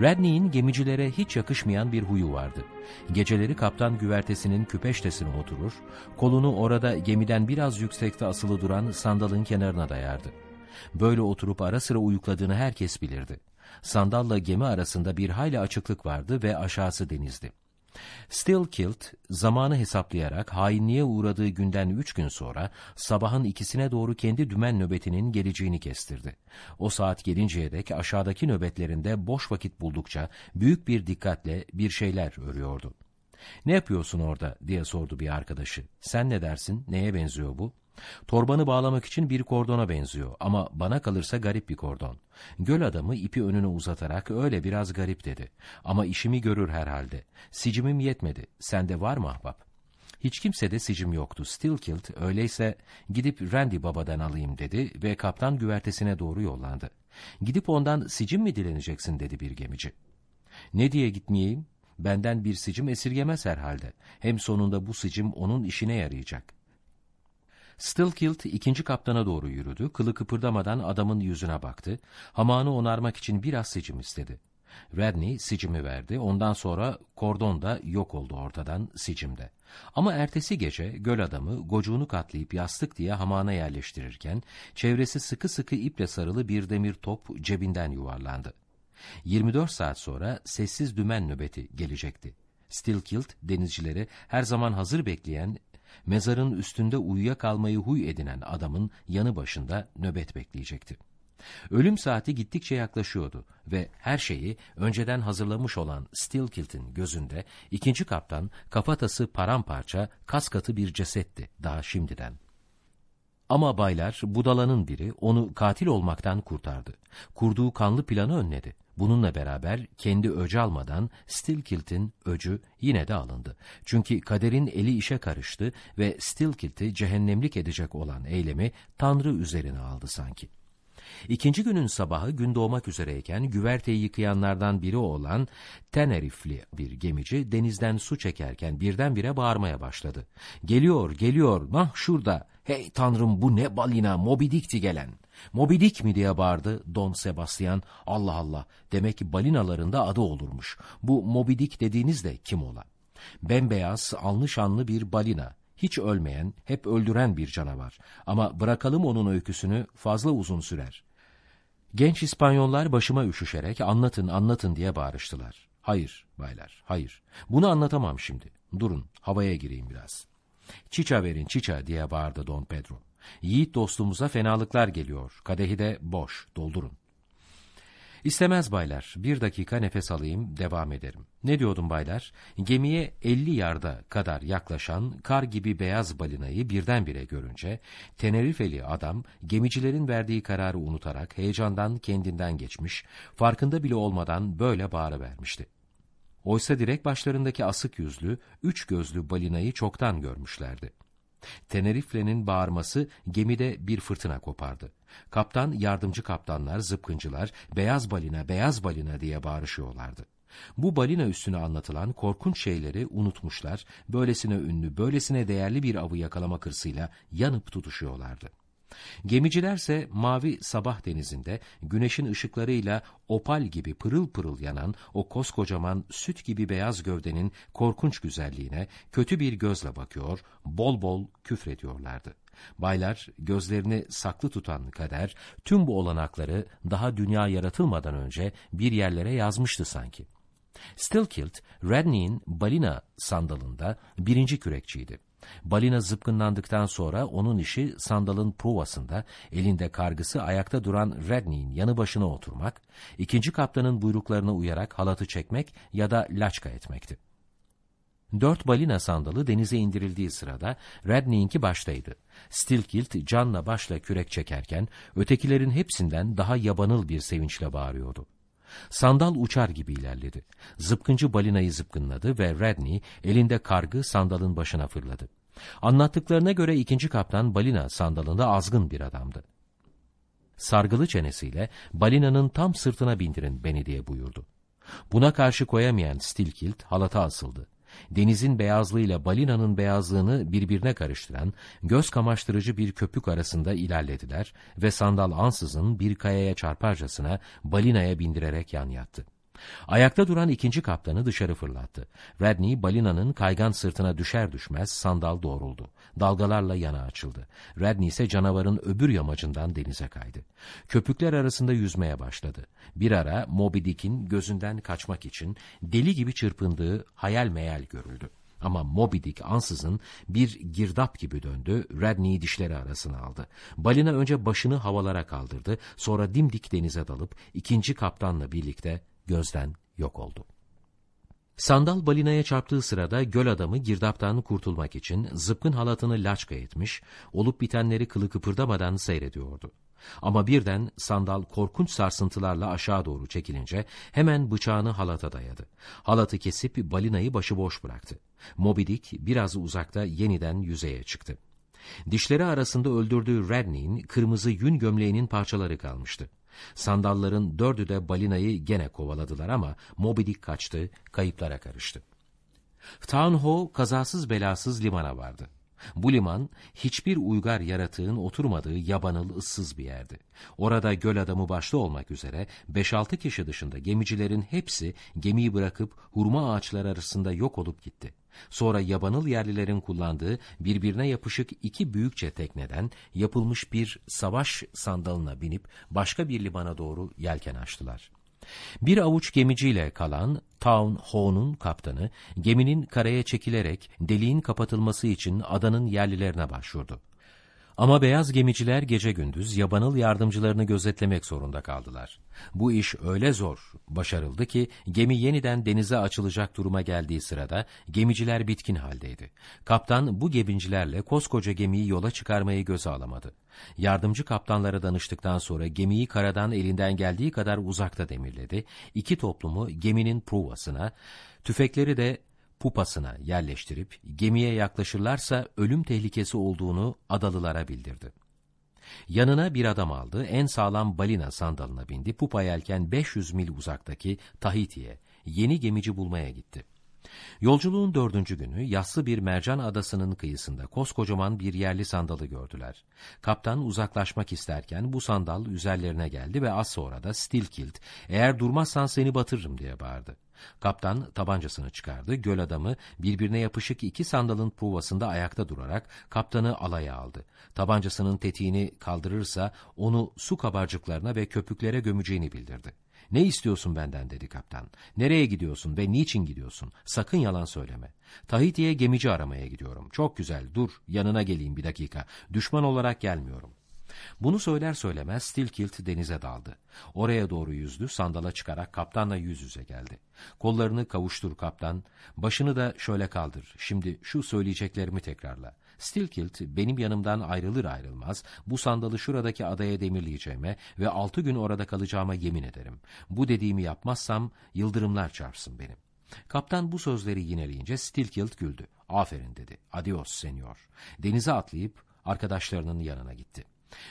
Radney'in gemicilere hiç yakışmayan bir huyu vardı. Geceleri kaptan güvertesinin küpeştesine oturur, kolunu orada gemiden biraz yüksekte asılı duran sandalın kenarına dayardı. Böyle oturup ara sıra uyukladığını herkes bilirdi. Sandalla gemi arasında bir hayli açıklık vardı ve aşağısı denizdi. Stillkilt zamanı hesaplayarak hainliğe uğradığı günden üç gün sonra sabahın ikisine doğru kendi dümen nöbetinin geleceğini kestirdi. O saat gelinceye dek aşağıdaki nöbetlerinde boş vakit buldukça büyük bir dikkatle bir şeyler örüyordu. ''Ne yapıyorsun orada?'' diye sordu bir arkadaşı. ''Sen ne dersin? Neye benziyor bu?'' Torbanı bağlamak için bir kordona benziyor ama bana kalırsa garip bir kordon. Göl adamı ipi önüne uzatarak öyle biraz garip dedi. Ama işimi görür herhalde. Sicimim yetmedi. Sende var mı ahbap? Hiç kimsede sicim yoktu. Stillkilt öyleyse gidip Randy babadan alayım dedi ve kaptan güvertesine doğru yollandı. Gidip ondan sicim mi dileneceksin dedi bir gemici. Ne diye gitmeyeyim? Benden bir sicim esirgemez herhalde. Hem sonunda bu sicim onun işine yarayacak. Stillkilt ikinci kaptana doğru yürüdü, kılı kıpırdamadan adamın yüzüne baktı, hamağını onarmak için biraz sicim istedi. Redney sicimi verdi, ondan sonra kordon da yok oldu ortadan sicimde. Ama ertesi gece göl adamı gocuğunu katlayıp yastık diye hamağına yerleştirirken, çevresi sıkı sıkı iple sarılı bir demir top cebinden yuvarlandı. 24 saat sonra sessiz dümen nöbeti gelecekti. Stillkilt denizcileri her zaman hazır bekleyen mezarın üstünde uyuyakalmayı huy edinen adamın yanı başında nöbet bekleyecekti. Ölüm saati gittikçe yaklaşıyordu ve her şeyi önceden hazırlamış olan Stillkilt'in gözünde ikinci kaptan kafatası paramparça kaskatı bir cesetti daha şimdiden. Ama baylar budalanın biri onu katil olmaktan kurtardı. Kurduğu kanlı planı önledi. Bununla beraber kendi öcü almadan Stilkilt'in öcü yine de alındı. Çünkü kaderin eli işe karıştı ve Stilkilt'i cehennemlik edecek olan eylemi Tanrı üzerine aldı sanki. İkinci günün sabahı gün doğmak üzereyken güverteyi yıkayanlardan biri olan Tenerifli bir gemici denizden su çekerken birdenbire bağırmaya başladı. Geliyor, geliyor, nah şurada. Hey tanrım bu ne balina, Moby Dick'ti gelen. Moby Dick mi diye bağırdı Don Sebastian. Allah Allah, demek ki balinalarında adı olurmuş. Bu Moby Dick dediğiniz de kim ola? Bembeyaz, alnı şanlı bir balina hiç ölmeyen, hep öldüren bir canavar. Ama bırakalım onun öyküsünü fazla uzun sürer. Genç İspanyollar başıma üşüşerek anlatın anlatın diye bağırıştılar. Hayır baylar, hayır. Bunu anlatamam şimdi. Durun, havaya gireyim biraz. Çiça verin çiça diye bağırdı Don Pedro. Yiğit dostumuza fenalıklar geliyor. Kadehi de boş, doldurun. İstemez baylar. Bir dakika nefes alayım, devam ederim. Ne diyordum baylar? Gemiye 50 yarda kadar yaklaşan kar gibi beyaz balinayı birdenbire görünce, Tenerifeli adam gemicilerin verdiği kararı unutarak heyecandan kendinden geçmiş, farkında bile olmadan böyle bağırıvermişti. Oysa direkt başlarındaki asık yüzlü, üç gözlü balinayı çoktan görmüşlerdi. Tenerifle'nin bağırması gemide bir fırtına kopardı. Kaptan, yardımcı kaptanlar, zıpkıncılar, beyaz balina, beyaz balina diye bağırışıyorlardı. Bu balina üstüne anlatılan korkunç şeyleri unutmuşlar, böylesine ünlü, böylesine değerli bir avı yakalamak hırsıyla yanıp tutuşuyorlardı. Gemicilerse mavi sabah denizinde güneşin ışıklarıyla opal gibi pırıl pırıl yanan o koskocaman süt gibi beyaz gövdenin korkunç güzelliğine kötü bir gözle bakıyor, bol bol küfrediyorlardı. Baylar gözlerini saklı tutan kader tüm bu olanakları daha dünya yaratılmadan önce bir yerlere yazmıştı sanki. Stillkilt, Redney'in balina sandalında birinci kürekçiydi. Balina zıpkınlandıktan sonra onun işi sandalın provasında elinde kargısı ayakta duran Redney'in yanı başına oturmak, ikinci kaptanın buyruklarına uyarak halatı çekmek ya da laçka etmekti. Dört balina sandalı denize indirildiği sırada Redney'inki baştaydı. Stilkilt canla başla kürek çekerken ötekilerin hepsinden daha yabanıl bir sevinçle bağırıyordu. Sandal uçar gibi ilerledi. Zıpkıncı balinayı zıpkınladı ve Redney elinde kargı sandalın başına fırladı. Anlattıklarına göre ikinci kaptan balina sandalında azgın bir adamdı. Sargılı çenesiyle balinanın tam sırtına bindirin beni diye buyurdu. Buna karşı koyamayan Stilkilt halata asıldı denizin beyazlığıyla balinanın beyazlığını birbirine karıştıran, göz kamaştırıcı bir köpük arasında ilerlediler ve sandal ansızın bir kayaya çarparcasına balinaya bindirerek yan yattı. Ayakta duran ikinci kaptanı dışarı fırlattı. Radney balinanın kaygan sırtına düşer düşmez sandal doğruldu. Dalgalarla yana açıldı. Radney ise canavarın öbür yamacından denize kaydı. Köpükler arasında yüzmeye başladı. Bir ara Moby Dick'in gözünden kaçmak için deli gibi çırpındığı hayal meyal görüldü. Ama Moby Dick ansızın bir girdap gibi döndü, Radney'i dişleri arasına aldı. Balina önce başını havalara kaldırdı, sonra dimdik denize dalıp ikinci kaptanla birlikte gözden yok oldu. Sandal balinaya çarptığı sırada göl adamı girdaptan kurtulmak için zıpkın halatını laçka etmiş, olup bitenleri kılı kıpırdamadan seyrediyordu. Ama birden sandal korkunç sarsıntılarla aşağı doğru çekilince hemen bıçağını halata dayadı. Halatı kesip balinayı başıboş bıraktı. Moby Dick biraz uzakta yeniden yüzeye çıktı. Dişleri arasında öldürdüğü Radney'in kırmızı yün gömleğinin parçaları kalmıştı. Sandalların dördü de balinayı gene kovaladılar ama Moby Dick kaçtı, kayıplara karıştı. Town Ho kazasız belasız limana vardı. Bu liman hiçbir uygar yaratığın oturmadığı yabanıl ıssız bir yerdi. Orada göl adamı başta olmak üzere 5-6 kişi dışında gemicilerin hepsi gemiyi bırakıp hurma ağaçları arasında yok olup gitti. Sonra yabanıl yerlilerin kullandığı birbirine yapışık iki büyükçe tekneden yapılmış bir savaş sandalına binip başka bir limana doğru yelken açtılar. Bir avuç gemiciyle kalan Town Ho'nun kaptanı geminin karaya çekilerek deliğin kapatılması için adanın yerlilerine başvurdu. Ama beyaz gemiciler gece gündüz yabanıl yardımcılarını gözetlemek zorunda kaldılar. Bu iş öyle zor başarıldı ki gemi yeniden denize açılacak duruma geldiği sırada gemiciler bitkin haldeydi. Kaptan bu gemicilerle koskoca gemiyi yola çıkarmayı göze alamadı. Yardımcı kaptanlara danıştıktan sonra gemiyi karadan elinden geldiği kadar uzakta demirledi. İki toplumu geminin pruvasına, tüfekleri de pupasına yerleştirip gemiye yaklaşırlarsa ölüm tehlikesi olduğunu adalılara bildirdi. Yanına bir adam aldı, en sağlam balina sandalına bindi, pupa yelken 500 mil uzaktaki Tahiti'ye, yeni gemici bulmaya gitti. Yolculuğun dördüncü günü yassı bir mercan adasının kıyısında koskocaman bir yerli sandalı gördüler. Kaptan uzaklaşmak isterken bu sandal üzerlerine geldi ve az sonra da Stilkilt, eğer durmazsan seni batırırım diye bağırdı. Kaptan tabancasını çıkardı, göl adamı birbirine yapışık iki sandalın provasında ayakta durarak kaptanı alaya aldı. Tabancasının tetiğini kaldırırsa onu su kabarcıklarına ve köpüklere gömeceğini bildirdi. Ne istiyorsun benden dedi kaptan. Nereye gidiyorsun ve niçin gidiyorsun? Sakın yalan söyleme. Tahiti'ye gemici aramaya gidiyorum. Çok güzel dur yanına geleyim bir dakika. Düşman olarak gelmiyorum. Bunu söyler söylemez Stilkilt denize daldı. Oraya doğru yüzdü, sandala çıkarak kaptanla yüz yüze geldi. Kollarını kavuştur kaptan, başını da şöyle kaldır. Şimdi şu söyleyeceklerimi tekrarla. Stilkilt benim yanımdan ayrılır ayrılmaz bu sandalı şuradaki adaya demirleyeceğime ve altı gün orada kalacağıma yemin ederim. Bu dediğimi yapmazsam yıldırımlar çarpsın benim. Kaptan bu sözleri yineleyince Stilkilt güldü. Aferin dedi. Adios senyor. Denize atlayıp arkadaşlarının yanına gitti.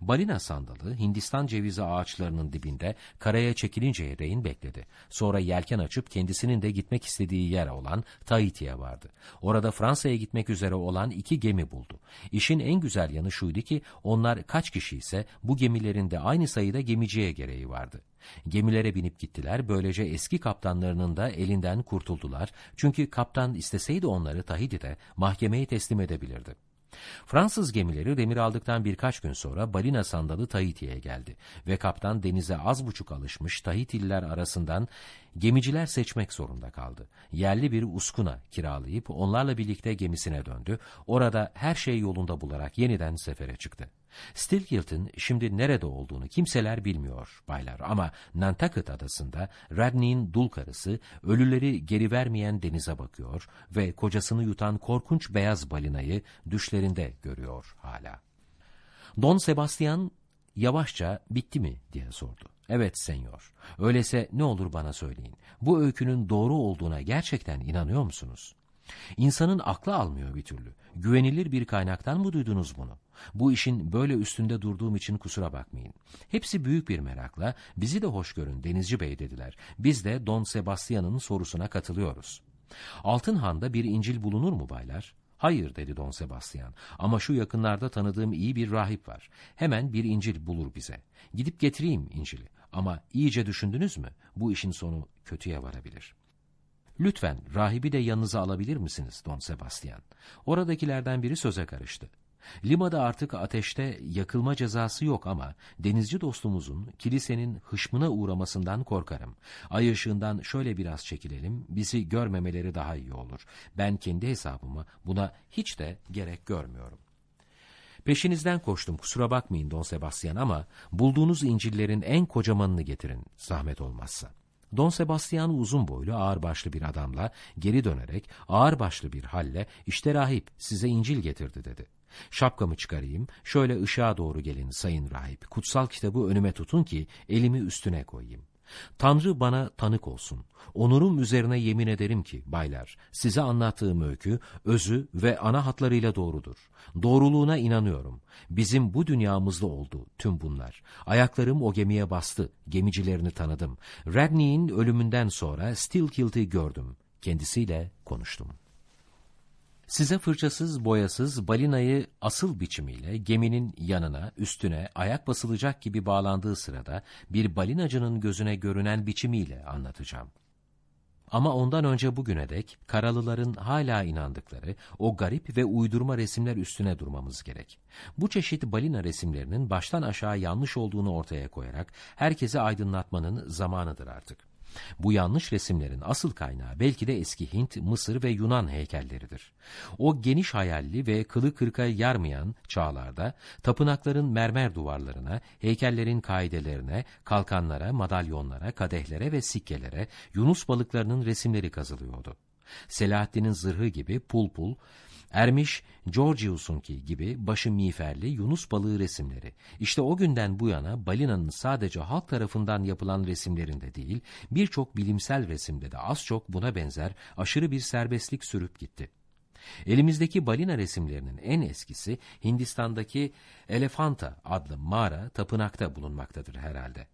Balina sandalı Hindistan cevizi ağaçlarının dibinde karaya çekilinceye reyin bekledi. Sonra yelken açıp kendisinin de gitmek istediği yer olan Tahiti'ye vardı. Orada Fransa'ya gitmek üzere olan iki gemi buldu. İşin en güzel yanı şuydu ki onlar kaç kişi ise bu gemilerinde aynı sayıda gemiciye gereği vardı. Gemilere binip gittiler, böylece eski kaptanlarının da elinden kurtuldular. Çünkü kaptan isteseydi onları Tahiti'de mahkemeye teslim edebilirdi. Fransız gemileri demir aldıktan birkaç gün sonra balina sandalı Tahiti'ye geldi ve kaptan denize az buçuk alışmış Tahitililer arasından gemiciler seçmek zorunda kaldı. Yerli bir uskuna kiralayıp onlarla birlikte gemisine döndü. Orada her şey yolunda bularak yeniden sefere çıktı. Stilkilt'in şimdi nerede olduğunu kimseler bilmiyor baylar ama Nantucket adasında Radney'in dul karısı ölüleri geri vermeyen denize bakıyor ve kocasını yutan korkunç beyaz balinayı düşlerinde görüyor hala. Don Sebastian yavaşça bitti mi diye sordu. Evet senyor. Öyleyse ne olur bana söyleyin. Bu öykünün doğru olduğuna gerçekten inanıyor musunuz? İnsanın aklı almıyor bir türlü. Güvenilir bir kaynaktan mı duydunuz bunu? Bu işin böyle üstünde durduğum için kusura bakmayın. Hepsi büyük bir merakla bizi de hoş görün Denizci Bey dediler. Biz de Don Sebastian'ın sorusuna katılıyoruz. Altın Han'da bir İncil bulunur mu baylar? Hayır dedi Don Sebastian ama şu yakınlarda tanıdığım iyi bir rahip var. Hemen bir İncil bulur bize. Gidip getireyim İncil'i. Ama iyice düşündünüz mü? Bu işin sonu kötüye varabilir. Lütfen rahibi de yanınıza alabilir misiniz Don Sebastian? Oradakilerden biri söze karıştı. Limada artık ateşte yakılma cezası yok ama denizci dostumuzun kilisenin hışmına uğramasından korkarım. Ay ışığından şöyle biraz çekilelim, bizi görmemeleri daha iyi olur. Ben kendi hesabıma buna hiç de gerek görmüyorum. Peşinizden koştum kusura bakmayın Don Sebastian ama bulduğunuz İncil'lerin en kocamanını getirin zahmet olmazsa. Don Sebastian uzun boylu ağırbaşlı bir adamla geri dönerek ağırbaşlı bir halle işte rahip size İncil getirdi dedi. Şapkamı çıkarayım, şöyle ışığa doğru gelin sayın rahip, kutsal kitabı önüme tutun ki elimi üstüne koyayım. Tanrı bana tanık olsun. Onurum üzerine yemin ederim ki baylar, size anlattığım öykü, özü ve ana hatlarıyla doğrudur. Doğruluğuna inanıyorum. Bizim bu dünyamızda oldu tüm bunlar. Ayaklarım o gemiye bastı, gemicilerini tanıdım. Radney'in ölümünden sonra Steelkilt'i gördüm. Kendisiyle konuştum. Size fırçasız, boyasız balinayı asıl biçimiyle geminin yanına, üstüne ayak basılacak gibi bağlandığı sırada bir balinacının gözüne görünen biçimiyle anlatacağım. Ama ondan önce bugüne dek karalıların hala inandıkları o garip ve uydurma resimler üstüne durmamız gerek. Bu çeşit balina resimlerinin baştan aşağı yanlış olduğunu ortaya koyarak herkese aydınlatmanın zamanıdır artık. Bu yanlış resimlerin asıl kaynağı belki de eski Hint, Mısır ve Yunan heykelleridir. O geniş hayalli ve kılı kırka yarmayan çağlarda tapınakların mermer duvarlarına, heykellerin kaidelerine, kalkanlara, madalyonlara, kadehlere ve sikkelere Yunus balıklarının resimleri kazılıyordu. Selahaddin'in zırhı gibi pul pul, Ermiş Georgius'unki gibi başı miğferli Yunus balığı resimleri. İşte o günden bu yana balinanın sadece halk tarafından yapılan resimlerinde değil, birçok bilimsel resimde de az çok buna benzer aşırı bir serbestlik sürüp gitti. Elimizdeki balina resimlerinin en eskisi Hindistan'daki Elefanta adlı mağara tapınakta bulunmaktadır herhalde.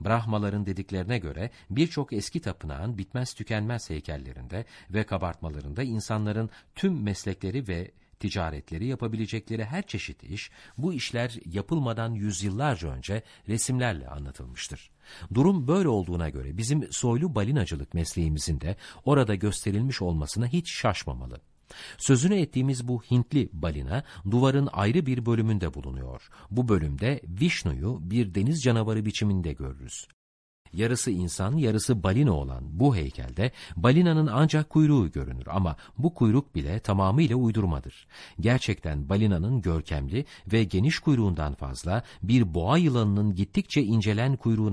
Brahmaların dediklerine göre birçok eski tapınağın bitmez tükenmez heykellerinde ve kabartmalarında insanların tüm meslekleri ve ticaretleri yapabilecekleri her çeşit iş, bu işler yapılmadan yüzyıllarca önce resimlerle anlatılmıştır. Durum böyle olduğuna göre bizim soylu balinacılık mesleğimizin de orada gösterilmiş olmasına hiç şaşmamalı. Sözünü ettiğimiz bu Hintli balina duvarın ayrı bir bölümünde bulunuyor. Bu bölümde Vishnu'yu bir deniz canavarı biçiminde görürüz. Yarısı insan, yarısı balina olan bu heykelde balinanın ancak kuyruğu görünür ama bu kuyruk bile tamamıyla uydurmadır. Gerçekten balinanın görkemli ve geniş kuyruğundan fazla bir boğa yılanının gittikçe incelen kuyruğuna